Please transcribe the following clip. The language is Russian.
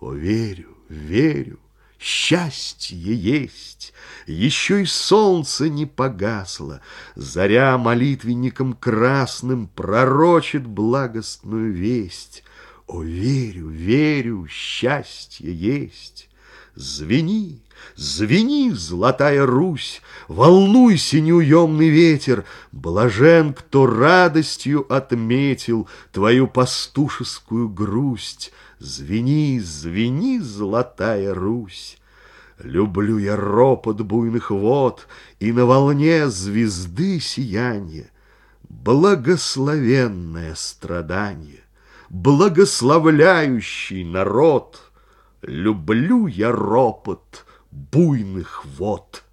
О, верю, верю, счастье есть, Еще и солнце не погасло, Заря молитвенником красным Пророчит благостную весть. О, верю, верю, счастье есть. Звени, звени, золотая Русь, Волнуйся, неуемный ветер, Блажен, кто радостью отметил Твою пастушескую грусть. Звени, звени, золотая Русь. Люблю я ропот буйных вод И на волне звезды сияние, Благословенное страдание, Благословляющий народ — Люблю я ропот буйных вод.